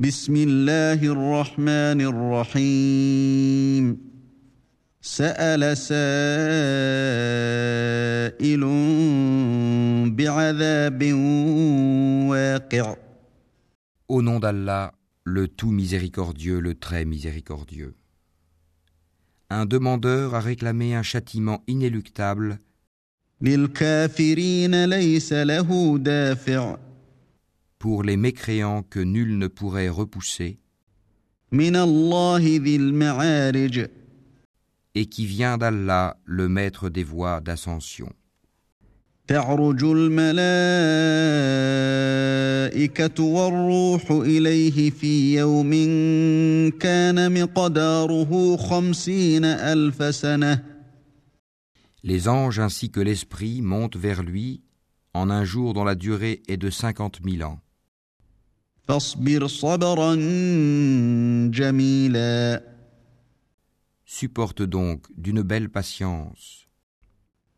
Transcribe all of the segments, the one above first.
بسم الله الرحمن الرحيم سأل سائل بعذاب واقع Au nom d'Allah, le tout miséricordieux, le très miséricordieux. Un demandeur a réclamé un châtiment inéluctable للكافرين ليس له دافع pour les mécréants que nul ne pourrait repousser من الله ذي المعارج et qui vient d'Allah, le maître des voies d'ascension. تعرج الملائكة والروح إليه في يوم كان مقداره خمسين ألف سنة Les anges ainsi que l'esprit montent vers lui en un jour dont la durée est de cinquante mille ans. فاصبر صبرا جميلا Supporte donc d'une belle patience.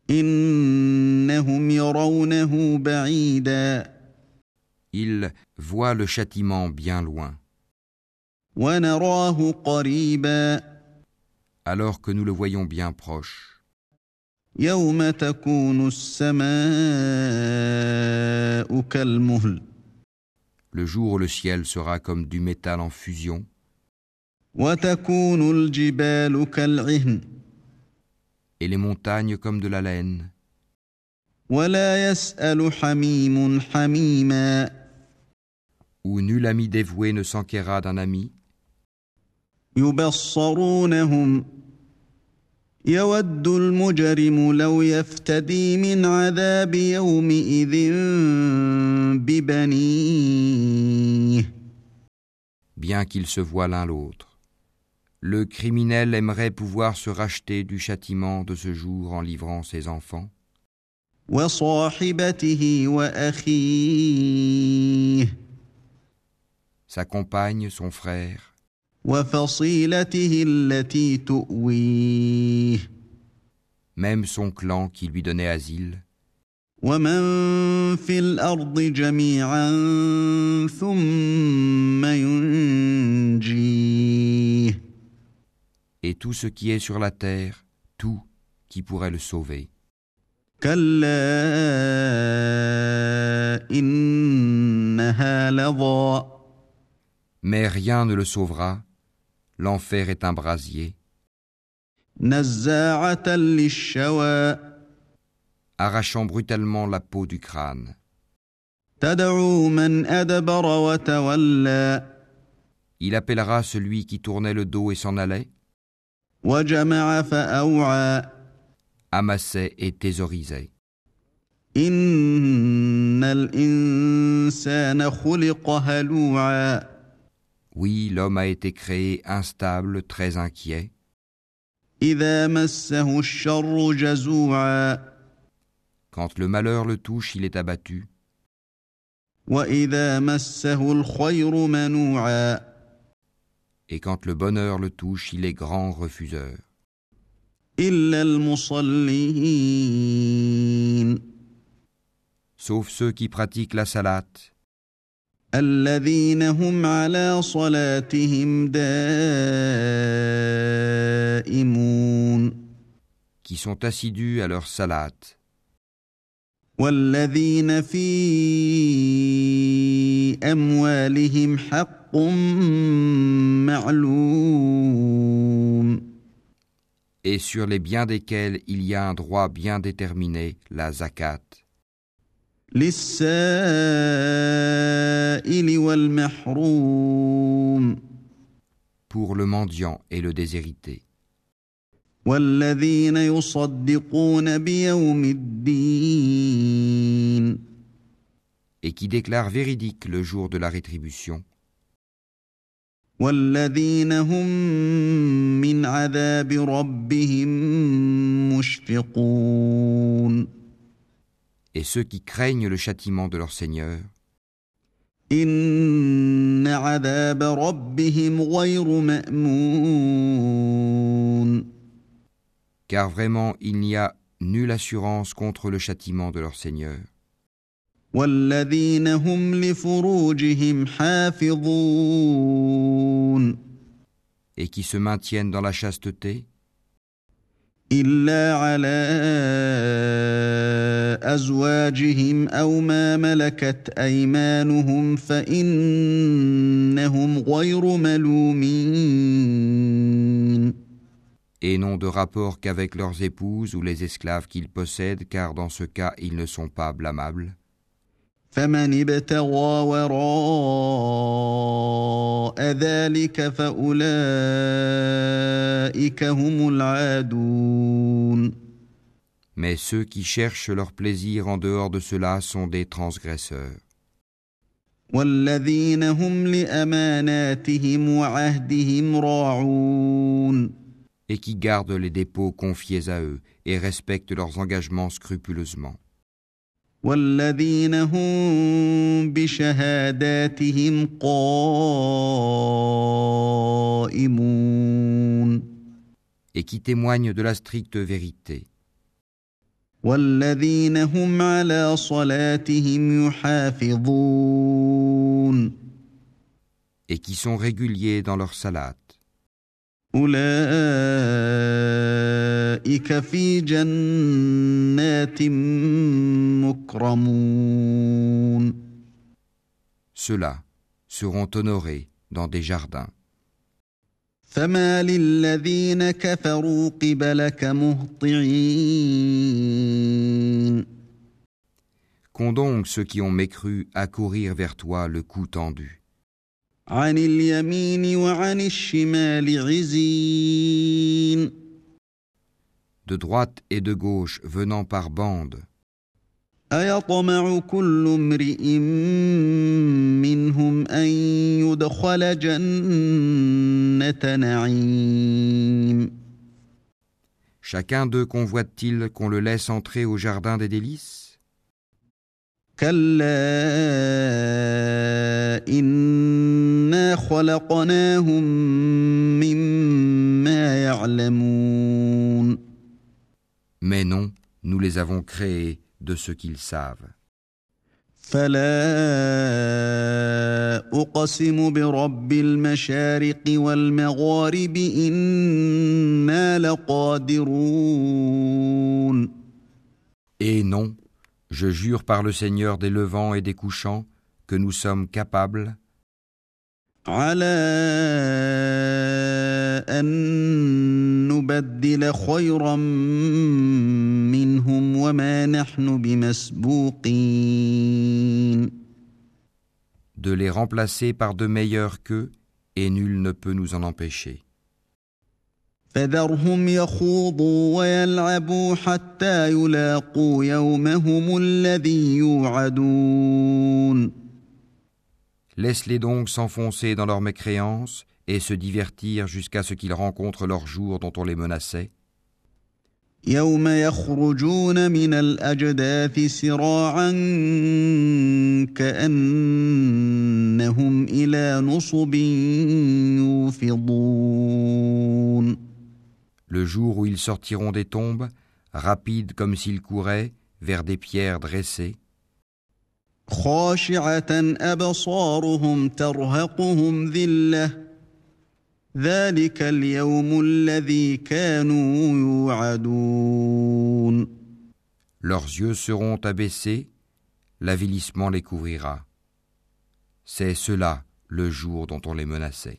إنهم يرونه بعيدا Il voit le châtiment bien loin, ونراه قريبا alors que nous le voyons bien proche. يوم تكون السماء كالمهل le jour où le ciel sera comme du métal en fusion. Et les montagnes comme de la laine. Où nul ami dévoué ne s'enquerra d'un ami. يود المجرم لو يفتدي من عذاب يومئذ ببنيه bien qu'ils se voient l'un l'autre. Le criminel aimerait pouvoir se racheter du châtiment de ce jour en livrant ses enfants, وصاحبته واخيه sa compagne, son frère, وفصيلته التي تؤويه même son clan qui lui donnait asile. Et tout ce qui est sur la terre, tout qui pourrait le sauver. Mais rien ne le sauvera l'enfer est un brasier. Arrachant brutalement la peau du crâne. Il appellera celui qui tournait le dos et s'en allait. Amassait et thésaurisait. Oui, l'homme a été créé instable, très inquiet. Quand le malheur le touche, il est abattu. Et quand le bonheur le touche, il est grand refuseur. Sauf ceux qui pratiquent la salate الذين هم على صلاتهم دائمون qui sont assidus à leur salate, والذين في اموالهم حق معلوم et sur les biens desquels il y a un droit bien déterminé, la zakat, للسائل والمحروم Pour le mendiant et le déshérité, والذين يصدقون بيوم الدين et qui déclare véridique le jour de la rétribution, et ceux qui craignent le châtiment de leur Seigneur. Car vraiment il n'y a nulle assurance contre le châtiment de leur Seigneur. Et qui se maintiennent dans la chasteté إلا على أزواجهم أو ما ملكت أيمانهم فإنهم غير ملومين et n'ont de rapport qu'avec leurs épouses ou les esclaves qu'ils possèdent, car dans ce cas ils ne sont pas blâmables. فمن ابتغى وراء ذلك فأولئك هم العادون Mais ceux qui cherchent leur plaisir en dehors de cela sont des transgresseurs. والذين هم لأماناتهم وعهدهم راعون et qui gardent les dépôts confiés à eux et respectent leurs engagements scrupuleusement. والذين هم بشهاداتهم قائمون et qui témoignent de la stricte vérité, والذين هم على صلاتهم يحافظون et qui sont réguliers dans leur salat. أولئك في جنات مكرمون Ceux-là seront honorés dans des jardins. فما للذين كفروا قبلك مهطعين Qu'ont donc ceux qui ont mécru à courir vers toi le cou tendu عن اليمين وعن الشمال عزين De droite et de gauche venant par bandes. أيطمع كل امرئ منهم أن يدخل جنة نعيم Chacun d'eux convoite-t-il qu'on le laisse entrer au jardin des délices كلا إنا خلقناهم مما يعلمون Mais non, nous les avons créés de ce qu'ils savent. فلا أقسم برب المشارق والمغارب إنا لقادرون Et non, Je jure par le Seigneur des levants et des couchants que nous sommes capables de les remplacer par de meilleurs qu'eux, et nul ne peut nous en empêcher. فذرهم يخوضوا ويلعبوا حتى يلاقوا يومهم الذي يوعدون Laisse-les donc s'enfoncer dans leur mécréance et se divertir jusqu'à ce qu'ils rencontrent leur jour dont on les menaçait, يوم يخرجون من الأجداث سراعا كأنهم إلى نصب يوفضون le jour où ils sortiront des tombes, rapides comme s'ils couraient, vers des pierres dressées. Leurs yeux seront abaissés, l'avilissement les couvrira. C'est cela le jour dont on les menaçait.